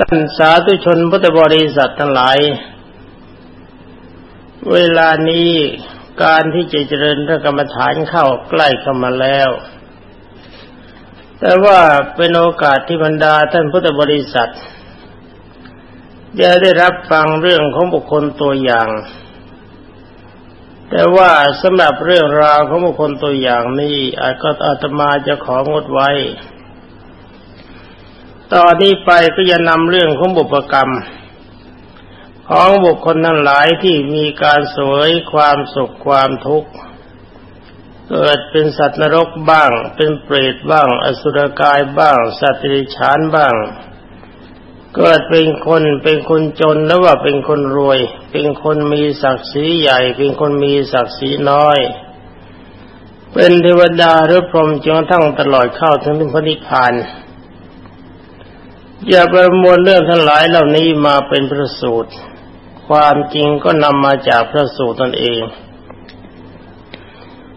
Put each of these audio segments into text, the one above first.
ท่านสาธุชนพุทธบริษัททั้งหลาย เวลานี้การที่จะเจริญพระกรรมฐานเข้าใกล้เข้ามาแล้ว แต่ว่าเป็นโอกาสที่บรรดาท่านพุทธบริษัทจะได้รับฟังเรื่องของบุคคลตัวอย่าง แต่ว่าสำหรับเรื่องราวของบุคคลตัวอย่างนี้อาจก็อาตมาจะของดไว้ ตอนนี้ไปก็จะนำเรื่องของบุพกรรม ของบุคคลทั้งหลายที่มีการสวยความสุขความทุกข์เกิดเป็นสัตว์นรกบ้าง เป็นเปรตบ้าง อสุรกายบ้าง สัตว์ดิฉานบ้าง เกิดเป็นคนเป็นคนจนแล้วว่าเป็นคนรวย เป็นคนมีศักดิ์ศรีใหญ่ เป็นคนมีศักดิ์ศรีน้อย เป็นเทวดาหรือพรหมจนทั้งตลอดเข้าถึงพระนิพพาน อย่าประมวลเรื่องทั้งหลายเหล่านี้มาเป็นพระสูตร ความจริงก็นำมาจากพระสูตรตนเอง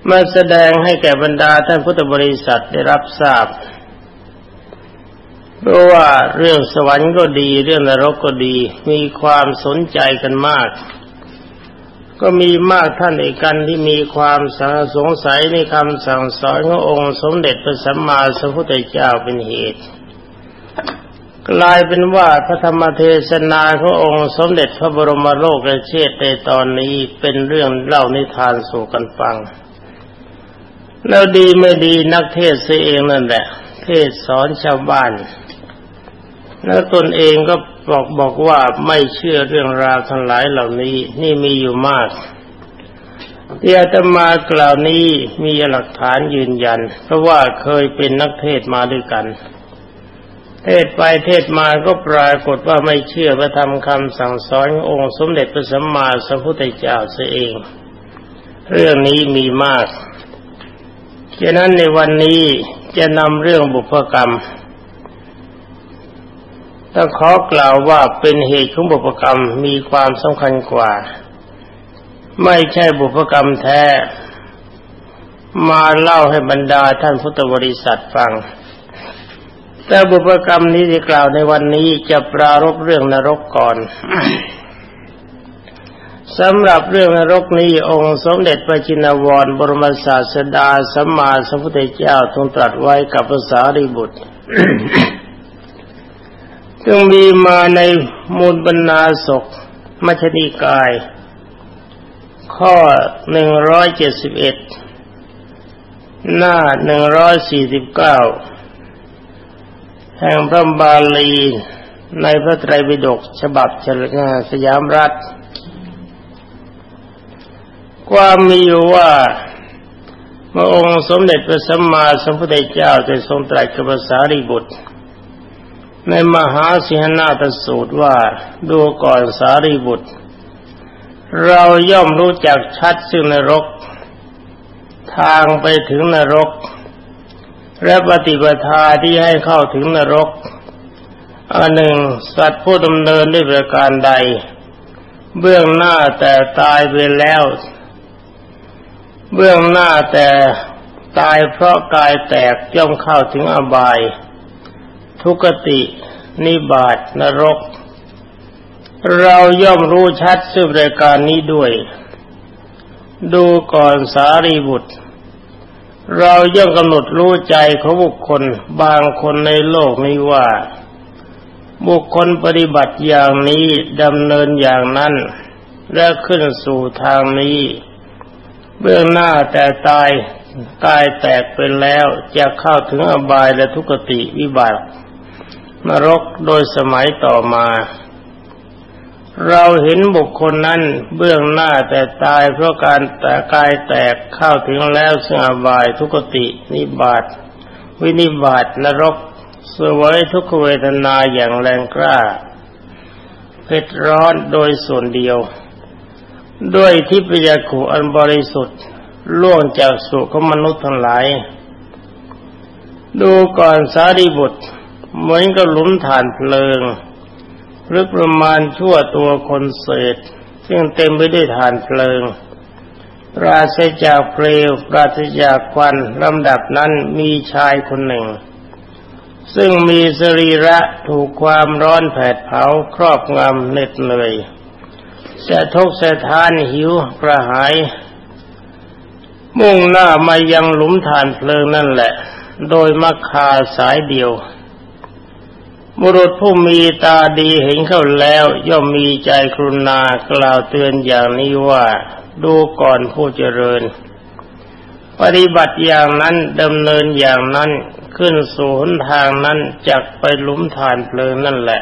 มาแสดงให้แก่บรรดาท่านพุทธบริษัทได้รับทราบ เพราะว่าเรื่องสวรรค์ก็ดี เรื่องนรกก็ดี มีความสนใจกันมาก ก็มีมากท่านเอกกันที่มีความสงสัยในคำสั่งสอนขององค์สมเด็จพระสัมมาสัมพุทธเจ้าเป็นเหตุ กลายเป็นว่าพระธรรมเทศนาขององค์สมเด็จพระบรมโลกเชษในตอนนี้เป็นเรื่องเล่านิทานสู่กันฟัง แล้วดีไม่ดีนักเทศเสียเองนั่นแหละ เทศสอนชาวบ้าน แล้วตนเองก็บอกบอกว่าไม่เชื่อเรื่องราวทั้งหลายเหล่านี้นี่มีอยู่มากที่อาตมากล่าวนี้มีหลักฐานยืนยัน เพราะว่าเคยเป็นนักเทศมาด้วยกัน เทศไปเทศมาก็ปรากฏว่าไม่เชื่อพระธรรมคำสั่งสอนขององค์สมเด็จพระสัมมาสัมพุทธเจ้าเสียเอง เรื่องนี้มีมากฉะนั้นในวันนี้จะนำเรื่องบุพกรรมต้องขอกล่าวว่าเป็นเหตุของบุพกรรมมีความสำคัญกว่า ไม่ใช่บุพกรรมแท้ มาเล่าให้บรรดาท่านพุทธบริษัทฟัง แต่บุพกรรมนี้ที่กล่าวในวันนี้จะปรารบเรื่องนรกก่อนสำหรับเรื่องนรกนี้องค์สมเด็จพระจินวร บรมศาสดาสัมมาสัมพุทธเจ้าทรงตรัสไว้กับภาษาริบุตรจึงมีมาในมูลบรรณาศกมัชนิกาย ข้อหนึ่งร้อยเจ็ดสิบเอ็ดหน้าหนึ่งร้อยสี่สิบเก้า แห่งพระบาลีในพระไตรปิฎกฉบับฉลงาสยามรัฐ ความมีอยู่ว่าเมื่อองค์สมเด็จพระสัมมาสัมพุทธเจ้าจะทรงตรัสกับภาษาริบุตร ในมหาสิหนาตสูตรว่าดูก่อนสารีบุตร เราย่อมรู้จักชัดซึ่งนรก ทางไปถึงนรก และปฏิปทาที่ให้เข้าถึงนรกอันหนึ่ง สัตว์ผู้ดำเนินด้วยประการใด เบื้องหน้าแต่ตายไปแล้ว เบื้องหน้าแต่ตายเพราะกายแตกย่อมเข้าถึงอบาย ทุกติ นิบาตนรก เราย่อมรู้ชัดซึ่งรายการนี้ด้วย ดูก่อนสารีบุตร เราย่อมกำหนดรู้ใจของบุคคลบางคนในโลกนี้ว่า บุคคลปฏิบัติอย่างนี้ดำเนินอย่างนั้น และขึ้นสู่ทางนี้ เบื้องหน้าแต่ตายกายแตกไปแล้วจะเข้าถึงอบายและทุกติวิบัตินรกโดยสมัยต่อมา เราเห็นบุคคลนั้นเบื้องหน้าแต่ตายเพราะการแต่กายแตกเข้าถึงแล้วซึ่งอบายทุกตินิบาตวินิบาตนรกสวยทุกขเวทนาอย่างแรงกล้าเพชรร้อนโดยส่วนเดียว ด้วยทิพยาขุอันบริสุทธิ์ล่วงจากสุขมนุษย์ทั้งหลาย ดูก่อนสารีบุตรเหมือนกับหลุมฐานเพลิง หรือประมาณชั่วตัวคนเศษ ซึ่งเต็มไปด้วยฐานเพลิงปราศจากเปลวปราศจากควันลำดับนั้นมีชายคนหนึ่ง ซึ่งมีสรีระถูกความร้อนแผดเผาครอบงำเหน็ดเหนื่อยสะทกสะท้านหิวกระหาย มุ่งหน้ามายังหลุมฐานเพลิงนั่นแหละ โดยมักคาสายเดียว บุรุษผู้มีตาดีเห็นเข้าแล้ว ย่อมมีใจกรุณากล่าวเตือนอย่างนี้ว่า ดูก่อนผู้เจริญ ปฏิบัติอย่างนั้นดำเนินอย่างนั้นขึ้นสู่หนทางนั้นจักไปหลุมฐานเพลิงนั่นแหละ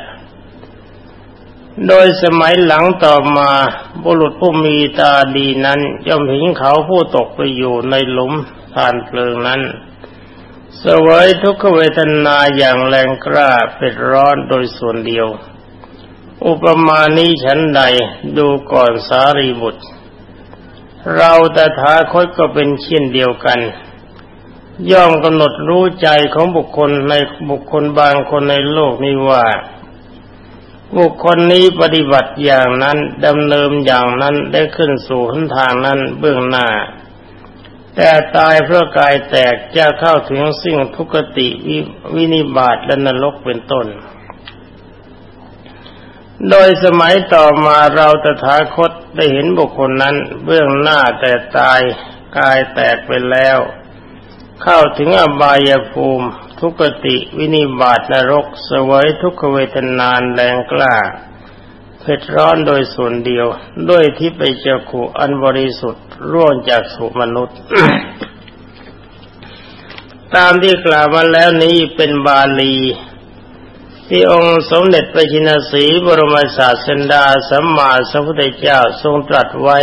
โดยสมัยหลังต่อมาบุรุษผู้มีตาดีนั้น ย่อมเห็นเขาผู้ตกไปอยู่ในหลุมฐานเพลิงนั้น สวยทุกขเวทนาอย่างแรงกล้าเป็นร้อนโดยส่วนเดียว อุปมานี้ฉันใดดูก่อนสารีบุตร เราแต่ถาคตก็เป็นเช่นเดียวกัน ย่อมกำหนดรู้ใจของบุคคลในบุคคลบางคนในโลกนี้ว่า บุคคลนี้ปฏิบัติอย่างนั้นดำเนินอย่างนั้นได้ขึ้นสู่หนทางนั้นเบื้องหน้า แต่ตายเพราะกายแตกจะเข้าถึงสิ่งทุกติววินิบาตและนรกเป็นต้น โดยสมัยต่อมาเราตถาคตได้เห็นบุคคลนั้นเบื้องหน้าแต่ตายกายแตกไปแล้ว เข้าถึงอบายภูมิ ทุกติวินิบาตนรก สวยทุกขเวทนานแรงกล้า เผ็ดร้อนโดยส่วนเดียว ด้วยที่ไปเจาขุอันบริสุทธิ์ร่วงจากสุมนุษย์ ตามที่กล่าวมาแล้วนี้เป็นบาลี ที่องค์สมเด็จพระชินสีบรมศาสดาสัมมาสัมพุทธเจ้าทรงตรัสไว้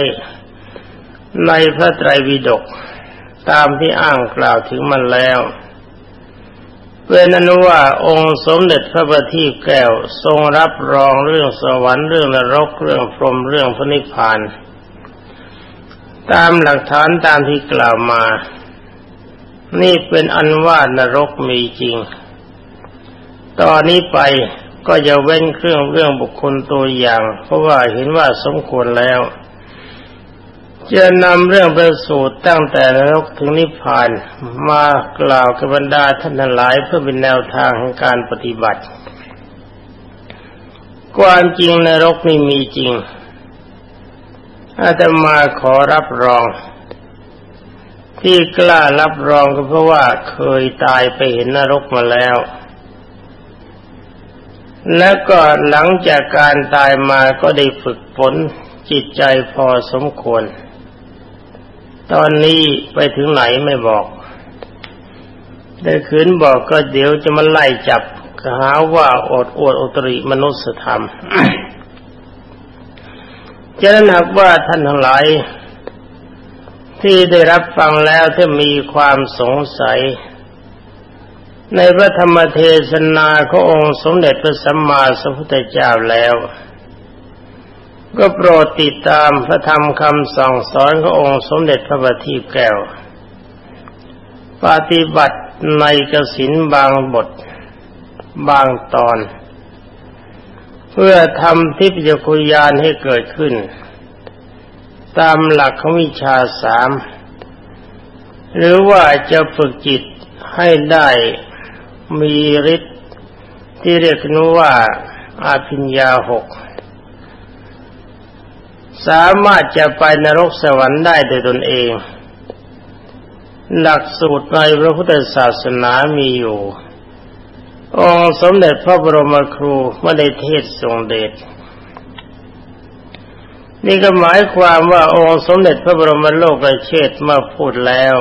ในพระไตรปิฎกตามที่อ้างกล่าวถึงมันแล้ว เป็นอนุว่าองค์สมเด็จพระบัณฑิตแก้วทรงรับรองเรื่องสวรรค์เรื่องนรกเรื่องพรหมเรื่องพระนิพพาน ตามหลักฐานตามที่กล่าวมา นี่เป็นอันว่านรกมีจริง ตอนนี้ไปก็จะเว้นเครื่องเรื่องบุคคลตัวอย่าง เพราะว่าเห็นว่าสมควรแล้ว จะนำเรื่องประสูตรตั้งแต่นรกถึงนิพพานมากล่าวกับบรรดาท่านหลายเพื่อเป็นแนวทางของการปฏิบัติ ความจริงนรกนี่มีจริง อาตมาขอรับรอง ที่กล้ารับรองก็เพราะว่าเคยตายไปเห็นนรกมาแล้ว และก็หลังจากการตายมาก็ได้ฝึกฝนจิตใจพอสมควร ตอนนี้ไปถึงไหนไม่บอกได้คืนบอกก็เดี๋ยวจะมาไล่จับหาว่าอดอวดอุตริมนุสธรรมจะนั้นหากว่าท่านทั้งหลาย ที่ได้รับฟังแล้วถ้ามีความสงสัย ในพระธรรมเทศนาขององค์สมเด็จพระสัมมาสัมพุทธเจ้าแล้ว ก็โปรดติดตามพระธรรมคำสั่งสอนขององค์สมเด็จพระบัณฑิตแก้ว ปฏิบัติในกสินบางบท บางตอน เพื่อทำทิพยคุยานให้เกิดขึ้น ตามหลักของวิชาสาม หรือว่าจะฝึกจิตให้ได้มีฤทธิ์ที่เรียกนว่าอาภิญญาหก สามารถจะไปนรกสวรรค์ได้โดยตนเอง หลักสูตรในพระพุทธศาสนามีอยู่ องค์สมเด็จพระบรมครูไม่ได้เทศทรงเดชนี่ก็หมายความว่าองค์สมเด็จพระบรมโลกเชษเมื่อพูดแล้ว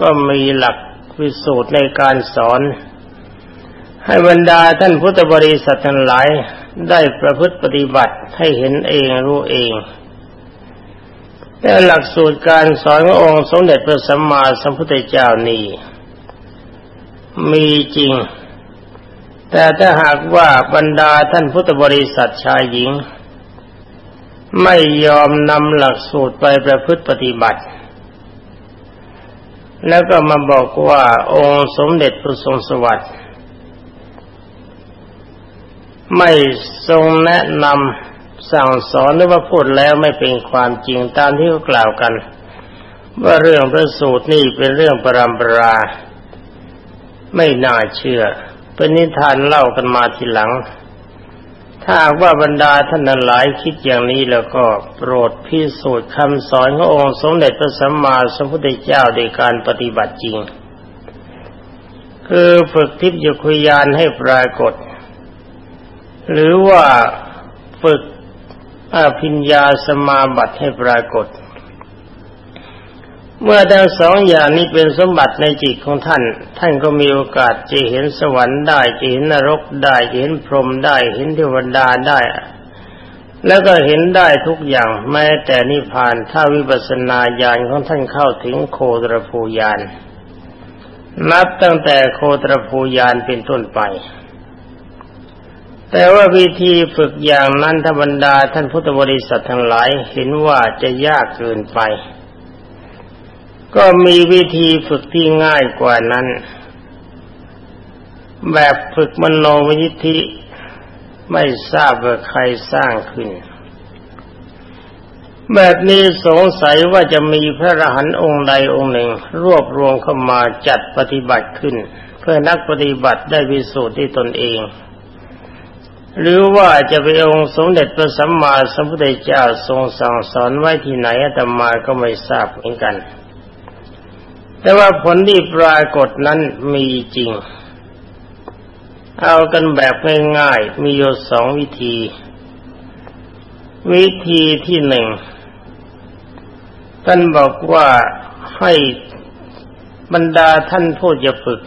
ก็มีหลักวิสูตรในการสอน ให้บรรดาท่านพุทธบริษัททั้งหลายได้ประพฤติปฏิบัติให้เห็นเองรู้เอง แต่หลักสูตรการสอนขององค์สมเด็จพระสัมมาสัมพุทธเจ้านี้ มีจริง แต่ถ้าหากว่าบรรดาท่านพุทธบริษัทชายหญิง ไม่ยอมนำหลักสูตรไปประพฤติปฏิบัติ แล้วก็มาบอกว่าองค์สมเด็จพระทรงสวัสดิ์ไม่ทรงแนะนำ สั่งสอนหรือว่าพูดแล้วไม่เป็นความจริงตามที่เขากล่าวกัน ว่าเรื่องพระสูตรนี่เป็นเรื่องปรำปรา ไม่น่าเชื่อ เป็นนิทานเล่ากันมาทีหลัง ถ้าว่าบรรดาท่านหลายคิดอย่างนี้แล้วก็โปรดพิสูจน์คำสอนขององค์สมเด็จพระสัมมาสัมพุทธเจ้าในการปฏิบัติจริง คือฝึกทิพยคุยานให้ปรากฏ หรือว่าฝึก อภิญญาสมาบัติให้ปรากฏ เมื่อทั้งสองอย่างนี้เป็นสมบัติในจิตของท่าน ท่านก็มีโอกาสจะเห็นสวรรค์ได้จะเห็นนรกได้จะเห็นพรหมได้เห็นเทวดาได้ แล้วก็เห็นได้ทุกอย่างแม้แต่นิพพานถ้าวิปัสสนาญาณของท่านเข้าถึงโคตรภูญาณนับตั้งแต่โคตรภูญาณเป็นต้นไป แต่ว่าวิธีฝึกอย่างนั้นธรรมดาท่านพุทธบริษัททั้งหลายเห็นว่าจะยากเกินไป ก็มีวิธีฝึกที่ง่ายกว่านั้น แบบฝึกมโนวิธีไม่ทราบว่าใครสร้างขึ้น แบบนี้สงสัยว่าจะมีพระรหันต์องค์ใดองค์หนึ่ง รวบรวมเข้ามาจัดปฏิบัติขึ้น เพื่อนักปฏิบัติได้วิสูจน์ที่ตนเอง หรือว่าจะเป็นองค์สมเด็จพระสัมมาสัมพุทธเจ้าทรงสั่งสอนไว้ที่ไหนอาตมาก็ไม่ทราบเหมือนกัน แต่ว่าผลที่ปรากฏนั้นมีจริง เอากันแบบง่ายๆมีอยู่สองวิธี วิธีที่หนึ่งท่านบอกว่าให้บรรดาท่านผู้จะฝึก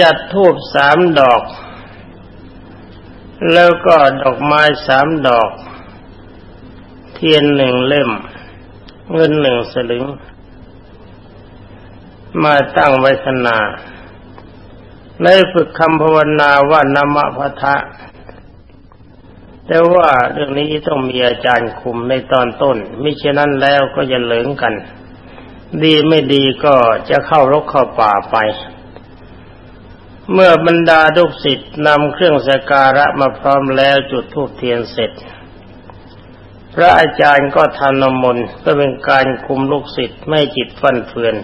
จัดทูบสามดอก แล้วก็ดอกไม้สามดอก เทียนหนึ่งเล่ม เงินหนึ่งสลึง มาตั้งไว้ขนาในฝึกคำภาวนาว่านามพะทะ แต่ว่าเรื่องนี้ต้องมีอาจารย์คุมในตอนต้น มิฉะนั้นแล้วก็จะเหลิงกัน ดีไม่ดีก็จะเข้ารกเข้าป่าไป เมื่อบรรดาทุกศิษย์นำเครื่องสการะมาพร้อมแล้วจุดธูปเทียนเสร็จ พระอาจารย์ก็ทานนมนก็เป็นการคุมลูกศิษย์ไม่จิตฟันเฟือน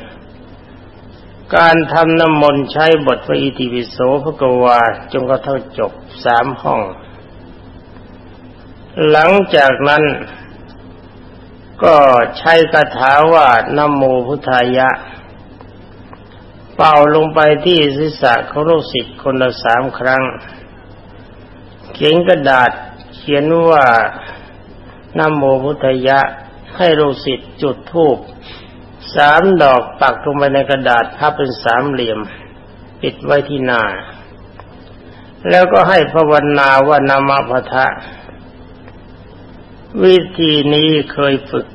การทำน้ำมนต์ใช้บทพระอิติปิโสพระกวาจงกระทั่งจบสามห้อง หลังจากนั้น ก็ใช้คาถาว่านโมพุทธายะ เป่าลงไปที่ศีรษะของลูกศิษย์คนละสามครั้ง เขียนกระดาษเขียนว่านโมพุทธยะให้ลูกศิษย์จุดธูปสามดอกปักลงไปในกระดาษพับเป็นสามเหลี่ยม ปิดไว้ที่หน้า แล้วก็ให้ภาวนาว่านามาพทะวิธีนี้เคยฝึก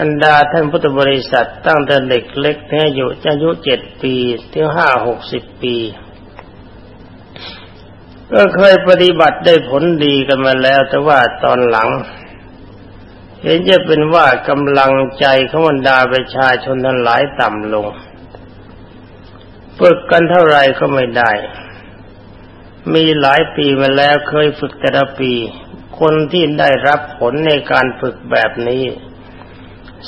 บรรดาท่านพุทธบริษัทตั้งแต่เด็กเล็กแท้อยู่อายุเจ็ดปีถึงห้าหกสิบปี ก็เคยปฏิบัติได้ผลดีกันมาแล้ว แต่ว่าตอนหลัง เห็นจะเป็นว่ากำลังใจของบรรดาประชาชนทั้งหลายต่ำลงฝึกกันเท่าไรก็ไม่ได้ มีหลายปีมาแล้วเคยฝึกแต่ละปี คนที่ได้รับผลในการฝึกแบบนี้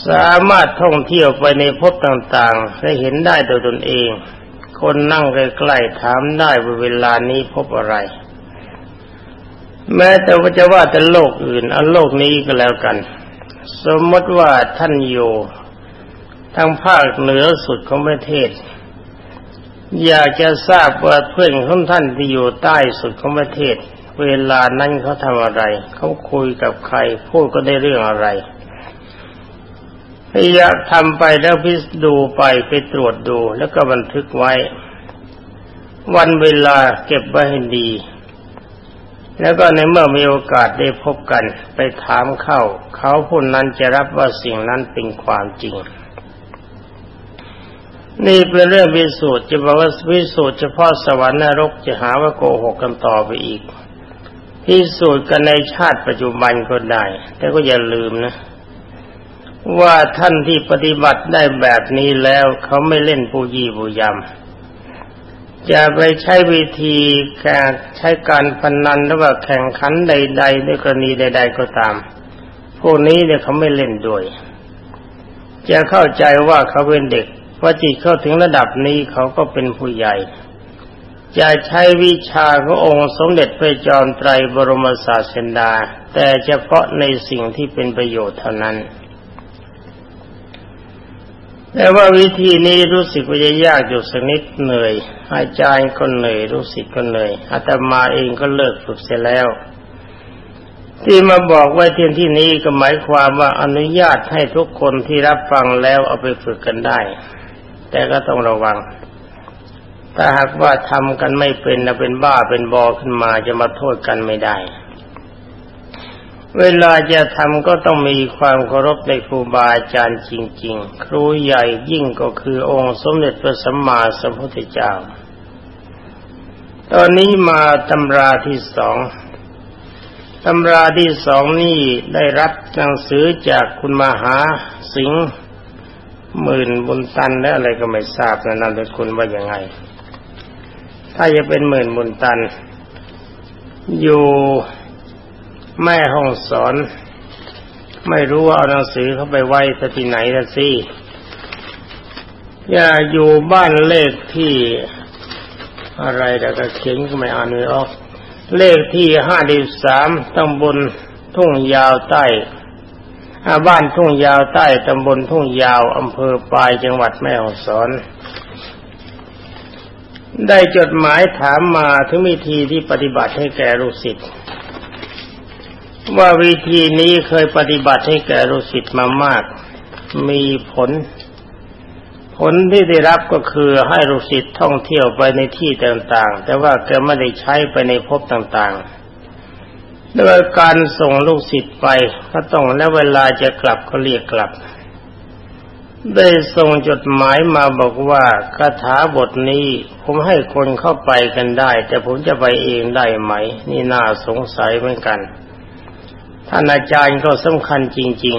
สามารถท่องเที่ยวไปในภพต่างๆได้เห็นได้โดยตนเอง คนนั่งใกล้ๆถามได้ว่าเวลานี้พบอะไร แม้แต่ว่าจะว่าแต่โลกอื่นอันโลกนี้ก็แล้วกัน สมมติว่าท่านอยู่ทางภาคเหนือสุดของประเทศ อยากจะทราบว่าเพื่อนของท่านที่อยู่ใต้สุดของประเทศ เวลานั้นเขาทำอะไร เขาคุยกับใคร พูดก็ได้เรื่องอะไร พยายามทำไปแล้วพิสดูไปไปตรวจดูแล้วก็บันทึกไว้ วันเวลาเก็บไว้ให้ดี แล้วก็ในเมื่อมีโอกาสได้พบกันไปถามเข้า เขาผู้นั้นจะรับว่าสิ่งนั้นเป็นความจริง นี่เป็นเรื่องวิสูตรจะบอกว่าวิสูตรเฉพาะสวรรค์นรกจะหาว่าโกหกกันต่อไปอีกพิสูจน์กันในชาติปัจจุบันก็ได้ แต่ก็อย่าลืมนะ ว่าท่านที่ปฏิบัติได้แบบนี้แล้วเขาไม่เล่นปูยีปูยำจะไปใช้วิธีการใช้การพนนันหรือว่าแข่งขันใด ๆ ด้วยกรณีใด ๆ ก็ตาม พวกนี้เนี่ยเขาไม่เล่นด้วย จะเข้าใจว่าเขาเป็นเด็กพอจิตเข้าถึงระดับนี้เขาก็เป็นผู้ใหญ่ จะใช้วิชาขององค์สมเด็จพระจอมไตรบรมศาสดาแต่เฉพาะในสิ่งที่เป็นประโยชน์เท่านั้น แต่ว่าวิธีนี้รู้สึกว่าจะยากอยู่สักนิดเหนื่อยอาจารย์ก็เหนื่อยรู้สึกก็เหนื่อยอาตมาเองก็เลิกฝึกเสียแล้ว ที่มาบอกไว้ที่ที่นี้ก็หมายความว่าอนุญาตให้ทุกคนที่รับฟังแล้วเอาไปฝึกกันได้ แต่ก็ต้องระวัง ถ้าหากว่าทำกันไม่เป็นจะเป็นบ้าเป็นบอขึ้นมาจะมาโทษกันไม่ได้ เวลาจะทำก็ต้องมีความเคารพในครูบาอาจารย์จริง ๆ ครูใหญ่ยิ่งก็คือองค์สมเด็จพระสัมมาสัมพุทธเจ้า ตอนนี้มาตำราที่สองตำราที่สองนี่ได้รับหนังสือจากคุณมหาสิงห์หมื่นบุญตันและอะไรก็ไม่ทราบนะนามสกุลว่ายังไง ถ้าจะเป็นหมื่นบุญตัน อยู่ แม่ห้องสอน ไม่รู้ว่าเอาหนังสือเขาไปไว้ที่ไหนละสิอย่าอยู่บ้านเลขที่อะไรแต่ก็เขียนก็ไม่อ่านไม่ออก เลขที่ห้าดิบสามตำบลทุ่งยาวใต้บ้านทุ่งยาวใต้ตำบลทุ่งยาวอำเภอปลายจังหวัดแม่ฮ่องสอน ได้จดหมายถามมาถึงวิธีที่ปฏิบัติให้แก่ลูกศิษย์ ว่าวิธีนี้เคยปฏิบัติให้แก่ลูกศิษย์มามาก มีผล ผลที่ได้รับก็คือให้ลูกศิษย์ท่องเที่ยวไปในที่ต่างๆ แต่ว่าแกไม่ได้ใช้ไปในภพต่างๆด้วยการส่งลูกศิษย์ไปก็ต้องแล้วเวลาจะกลับก็เรียกกลับ ได้ส่งจดหมายมาบอกว่าคาถาบทนี้ผมให้คนเข้าไปกันได้ แต่ผมจะไปเองได้ไหม นี่น่าสงสัยเหมือนกัน ท่านอาจารย์ก็สำคัญจริง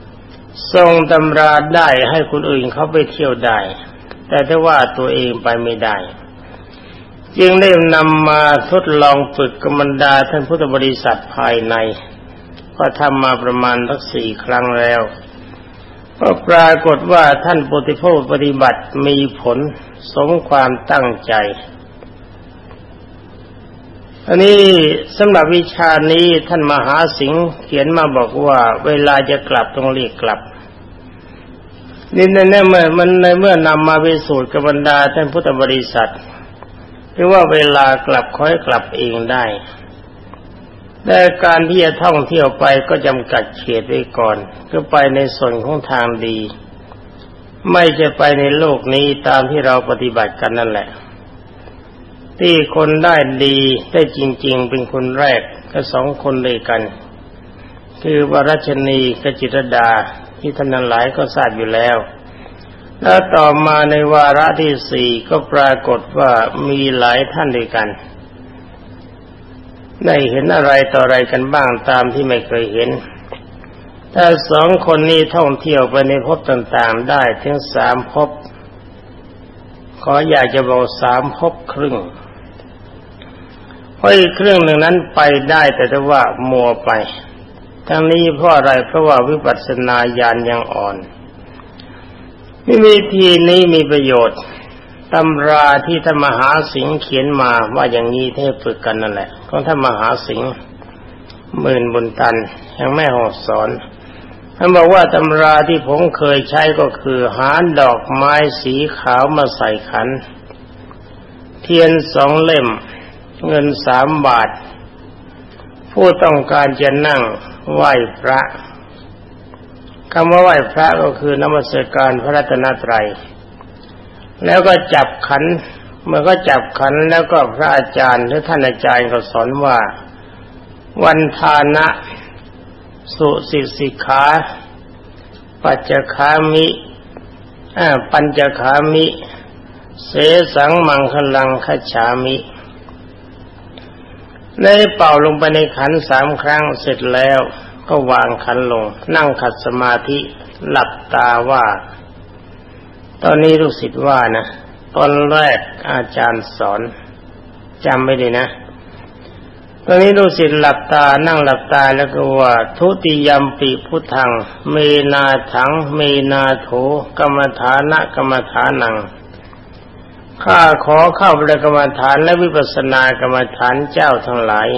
ๆ ทรงตำราได้ให้คนอื่นเขาไปเที่ยวได้ แต่ถ้าว่าตัวเองไปไม่ได้ จึงได้นำมาทดลองฝึกกรรมดาท่านพุทธบริษัทภายใน ก็ทำมาประมาณทั้งสี่ครั้งแล้วก็ปรากฏว่าท่านปฏิโภคปฏิบัติมีผลสมความตั้งใจ อันนี้สำหรับวิชานี้ท่านมหาสิงห์เขียนมาบอกว่า เวลาจะกลับต้องรีบกลับนี่ในเมื่อมันในเมื่อนำมาไปสูตรกับบรรดาท่านพุทธบริษัทหรือว่าเวลากลับค่อยกลับเองได้แต่การที่จะท่องเที่ยวไปก็จำกัดเขตไว้ก่อนก็ไปในส่วนของทางดี ไม่จะไปในโลกนี้ตามที่เราปฏิบัติกันนั่นแหละ ที่คนได้ดีได้จริง ๆ เป็นคนแรกก็สองคนเลยกัน คือวรชนีกจิตรดาที่ท่านนั้นหลายก็ทราบอยู่แล้ว แล้วต่อมาในวาระที่สี่ก็ปรากฏว่ามีหลายท่านด้วยกัน ได้เห็นอะไรต่ออะไรกันบ้างตามที่ไม่เคยเห็น ถ้าสองคนนี้ท่องเที่ยวไปในภพต่างๆได้ถึงสามภพขออยากจะบอกสามภพครึ่ง ราะอีกครึ่องหนึ่งนั้นไปได้แต่ว่ามัวไป ทั้งนี้เพราะอะไรเพราะว่าวิปัสสนาญาณยังอ่อนไม่มีทีนี้มีประโยชน์ตำราที่ธรรมหาสิงเขียนมาว่าอย่างนี้เทพฝึกกันนั่นแหละของธรรมหาสิงหมื่นบุญตันยังไม่หอสอนท่านบอกว่าตำราที่ผมเคยใช้ก็คือหาดอกไม้สีขาวมาใส่ขัน เทียนสองเล่ม เงินสามบาท ผู้ต้องการจะนั่งไหว้พระคำว่าไหว้พระก็คือนมัสการพระรัตนตรัย แล้วก็จับขันเมื่อก็จับขันแล้วก็พระอาจารย์หรือท่านอาจารย์ก็สอนว่า วันทานะ สุสิสิขาปัจจคามิปัญจคามิ เสสังมังคลังขฉามิ ได้เป่าลงไปในขันสามครั้งเสร็จแล้วก็วางขันลง นั่งขัดสมาธิหลับตาว่า ตอนนี้ลูกศิษย์ว่านะตอนแรกอาจารย์สอนจำไม่ได้นะ ตอนนี้ดูสิหลับตานั่งหลับตาแล้วก็ว่า ทุติยมปิพุทธัง เมนาถัง เมนาโถกรรมฐานะกรรมฐานัง ข้าขอเข้าไปกรรมฐานและวิปัสสนากรรมฐานเจ้าทั้งหลาย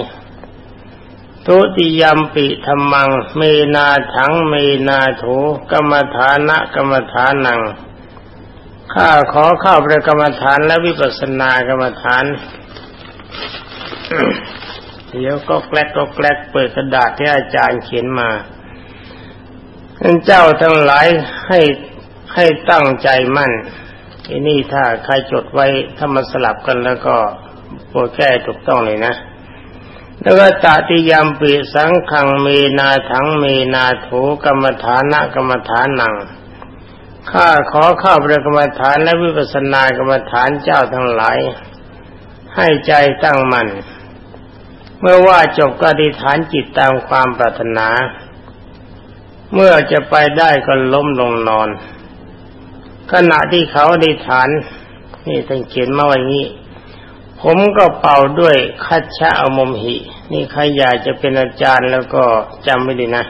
ทุติยมปิธรรมัง เมนาถังเมนาโถกรรมฐานะกรรมฐานัง ข้าขอเข้าไปกรรมฐานและวิปัสสนากรรมฐาน เดี๋ยวก็แกลกก็แกลกเปิดกระดาษที่อาจารย์เขียนมาท่านเจ้าทั้งหลายให้ให้ตั้งใจมั่น ทีนี่ถ้าใครจดไว้ถ้ามาสลับกันแล้วก็โปรดแก้ถูกต้องเลยนะ แล้วก็ตาติยามปีสังขังเมนาถังเมนาโถกรรมฐานะกรรมฐานนังข้าขอเข้าประกรรมฐานและวิปัสสนากรรมฐานเจ้าทั้งหลาย ให้ใจตั้งมั่นเมื่อว่าจบก็ดิฐานจิตตามความปรารถนา เมื่อจะไปได้ก็ล้มลงนอน ขณะที่เขาดิฐานนี่ท่านเขียนมาไว้งี้ ผมก็เป่าด้วยคัดชะอมมหิ นี่ใครอยากจะเป็นอาจารย์แล้วก็จำไม่ดีนะ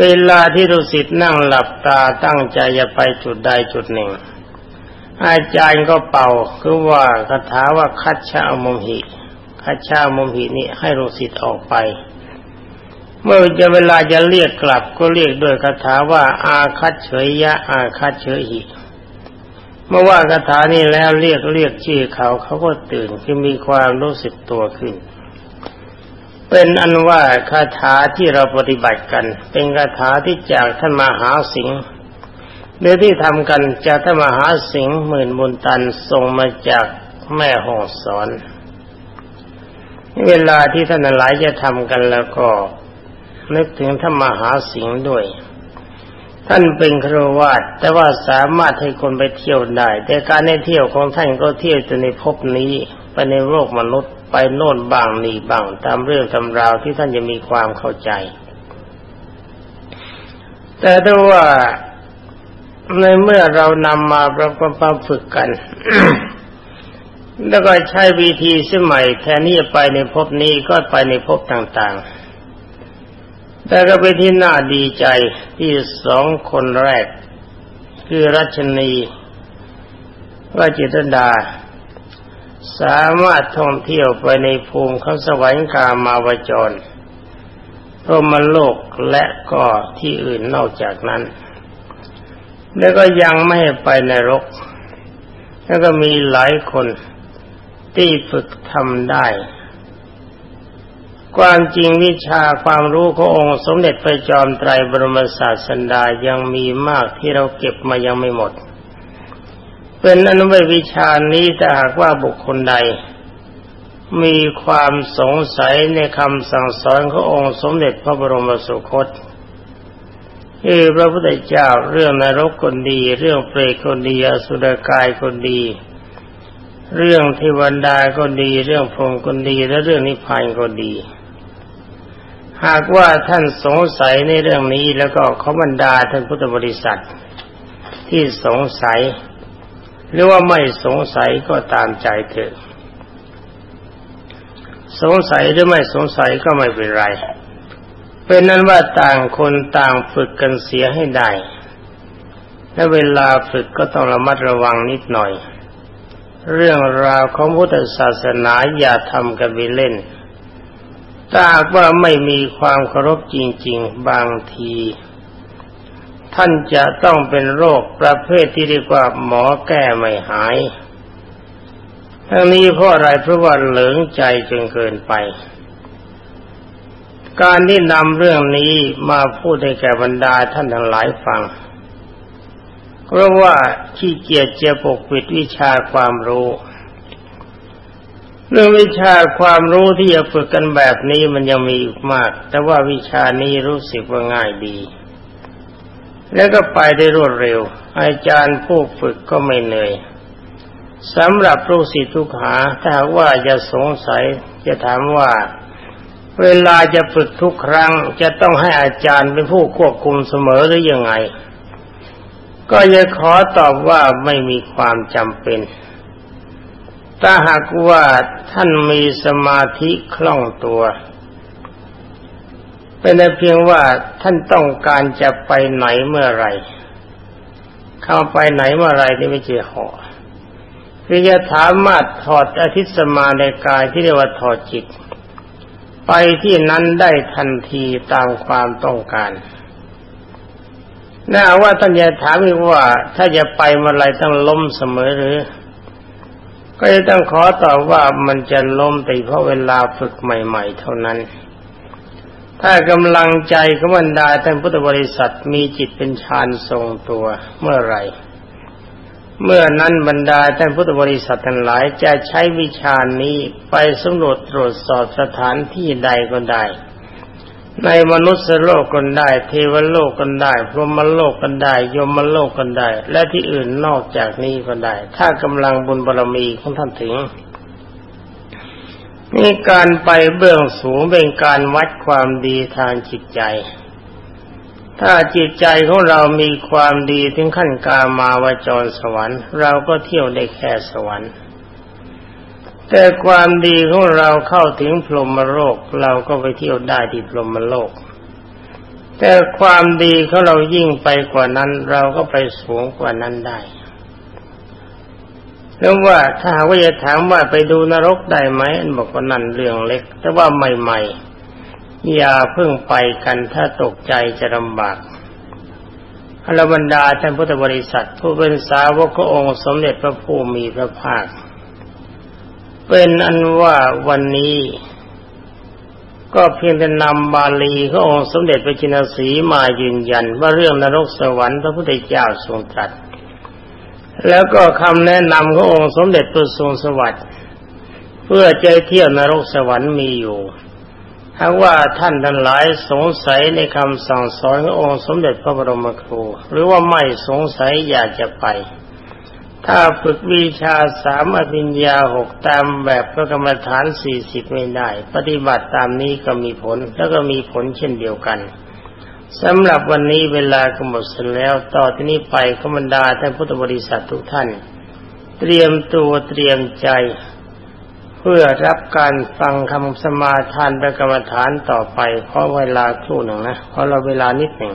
เวลาที่ดุสิตนั่งหลับตาตั้งใจจะไปจุดใดจุดหนึ่ง อาจารย์ก็เป่าคือว่าคาถาว่าคัดชะอมมหิข้าชามุมหินี้ให้ลูกศิษย์ออกไป เมื่อจะเวลาจะเรียกกลับก็เรียกด้วยคาถาว่า อาคัดเฉยยะ อาคัดเฉยหิเมื่อว่าคาถานี้แล้วเรียกเรียกชื่อเขาเขาก็ตื่นคือมีความรู้สึกตัวขึ้น เป็นอันว่าคาถาที่เราปฏิบัติกัน เป็นคาถาที่จากท่านมหาสิงห์เนื้อที่ทำกันจากท่านมหาสิงห์หมื่นบุญตันส่งมาจากแม่ห้องสอน เวลาที่ท่านหลายจะทำกันแล้วก็ นึกถึงท่านมหาสิงห์ด้วย ท่านเป็นครวาสแต่ว่าสามารถให้คนไปเที่ยวได้ แต่การในเที่ยวของท่านก็เที่ยวจนในภพนี้ไปในโลกมนุษย์ไปโน่นบ้างนี่บ้างตามเรื่องตำราวที่ท่านจะมีความเข้าใจ แต่ถ้าว่าในเมื่อเรานำมาประกอบฝึกกัน แล้วก็ใช้วิธีสมัยแทนที่จะไปในภพนี้ก็ไปในภพต่างๆ แต่ก็เป็นที่น่าดีใจที่สองคนแรก คือรัชนีว่าจิตดา สามารถท่องเที่ยวไปในภูมิข้าสวรรค์กามาวจรพรมโลกและก็ที่อื่นนอกจากนั้น แล้วก็ยังไม่ไปในรก แล้วก็มีหลายคนที่ฝึกทำได้ ความจริงวิชาความรู้ขององค์สมเด็จพระจอมไตรบรมศาสดายังมีมากที่เราเก็บมายังไม่หมด เป็นอนุวิชานี้แต่หากว่าบุคคลใด มีความสงสัยในคำสั่งสอนขององค์สมเด็จพระบรมสุคตคือพระพุทธเจ้าเรื่องนรกคนดี เรื่องเปรตคนดีอสุรกายคนดี เรื่องเทวดาก็ดี เรื่องพรหมก็ดี และเรื่องนิพพานก็ดี หากว่าท่านสงสัยในเรื่องนี้แล้วก็ขอบรรดาท่านพุทธบริษัท ที่สงสัย หรือว่าไม่สงสัยก็ตามใจเถอะสงสัยหรือไม่สงสัยก็ไม่เป็นไร เป็นนั้นว่าต่างคนต่างฝึกกันเสียให้ได้ และเวลาฝึกก็ต้องระมัดระวังนิดหน่อย เรื่องราวของพุทธศาสนาอย่าทำกันไปเล่น ถ้าหากว่าไม่มีความเคารพจริง ๆ บางที ท่านจะต้องเป็นโรคประเภทที่เรียกว่าหมอแก้ไม่หาย ทั้งนี้เพราะอะไรเพราะว่าเหลืองใจจนเกินไป การที่นำเรื่องนี้มาพูดให้แก่บรรดาท่านทั้งหลายฟังเพราะว่าขี้เกียจจะปกปิดวิชาความรู้ เรื่องวิชาความรู้ที่จะฝึกกันแบบนี้มันยังมีอีกมาก แต่ว่าวิชานี้รู้สึกว่าง่ายดี แล้วก็ไปได้รวดเร็ว อาจารย์ผู้ฝึกก็ไม่เหนื่อยสำหรับลูกศิษย์ทุกหา ถ้าว่าจะสงสัยจะถามว่า เวลาจะฝึกทุกครั้ง จะต้องให้อาจารย์เป็นผู้ควบคุมเสมอหรือยังไง ก็จะขอตอบว่าไม่มีความจำเป็น ถ้าหากว่าท่านมีสมาธิคล่องตัว เป็นเพียงว่าท่านต้องการจะไปไหนเมื่อไรเข้าไปไหนเมื่อไรที่ไม่เจอหอคือจะถามมาถอดอาทิตสมาในกายที่เรียกว่าถอดจิต ไปที่นั้นได้ทันทีตามความต้องการน่าว่าท่านจะถามอีกว่า ถ้าจะไปเมื่อไรต้องล้มเสมอหรือ ก็จะต้องขอตอบว่ามันจะล้มแต่เพราะเวลาฝึกใหม่ ๆ เท่านั้น ถ้ากำลังใจของบรรดาท่านพุทธบริษัทมีจิตเป็นฌานทรงตัวเมื่อไรเมื่อนั้นบรรดาท่านพุทธบริษัททั้งหลายจะใช้วิชานี้ไปสำรวจตรวจสอบสถานที่ใดก็ได้ ในมนุษย์โลกก็ได้ เทวโลกก็ได้ พรหมโลกก็ได้ ยมโลกก็ได้ และที่อื่นนอกจากนี้ก็ได้ ถ้ากำลังบุญบารมีของท่านถึงนี่การไปเบื้องสูงเป็นการวัดความดีทางจิตใจ ถ้าจิตใจของเรามีความดีถึงขั้นกามาวจรสวรรค์ เราก็เที่ยวได้แค่สวรรค์ แต่ความดีของเราเข้าถึงพรหมโลกเราก็ไปเที่ยวได้ที่พรหมโลก แต่ความดีของเรายิ่งไปกว่านั้น เราก็ไปสูงกว่านั้นได้แล้วว่าถ้าว่าจะถามว่าไปดูนรกได้ไหมบอกว่านั่นเรื่องเล็ก แต่ว่าใหม่ๆอย่าเพิ่งไปกันถ้าตกใจจะลำบากอรบรรดาท่านพุทธบริษัท ผู้เป็นสาวกขององค์สมเด็จพระผู้มีพระภาค เป็นอันว่าวันนี้ก็เพียงแต่นำบาลีขององค์สมเด็จพระจินสีมายืนยัน ว่าเรื่องนรกสวรรค์พระพุทธเจ้าทรงตรัส แล้วก็คำแนะนำขององค์สมเด็จพระทรงสวัสดิ์เพื่อใจเที่ยวนรกสวรรค์มีอยู่ถ้าว่าท่านทั้งหลายสงสัยในคำสั่งสอนขององค์สมเด็จพระบรมครู หรือว่าไม่สงสัยอยากจะไป ถ้าฝึกวิชาสามอภิญญาหกตามแบบพระกรรมฐานสี่สิบไม่ได้ ปฏิบัติตามนี้ก็มีผลแล้วก็มีผลเช่นเดียวกันสำหรับวันนี้เวลากำหนดเสร็จแล้ว ต่อที่นี้ไปขบันดาท่านพุทธบริษัททุกท่าน เตรียมตัวเตรียมใจ เพื่อรับการฟังคำสมาทานประกรรมฐานต่อไป เพราะเวลาครู่หนึ่งนะเพราะเราเวลานิดหนึ่ง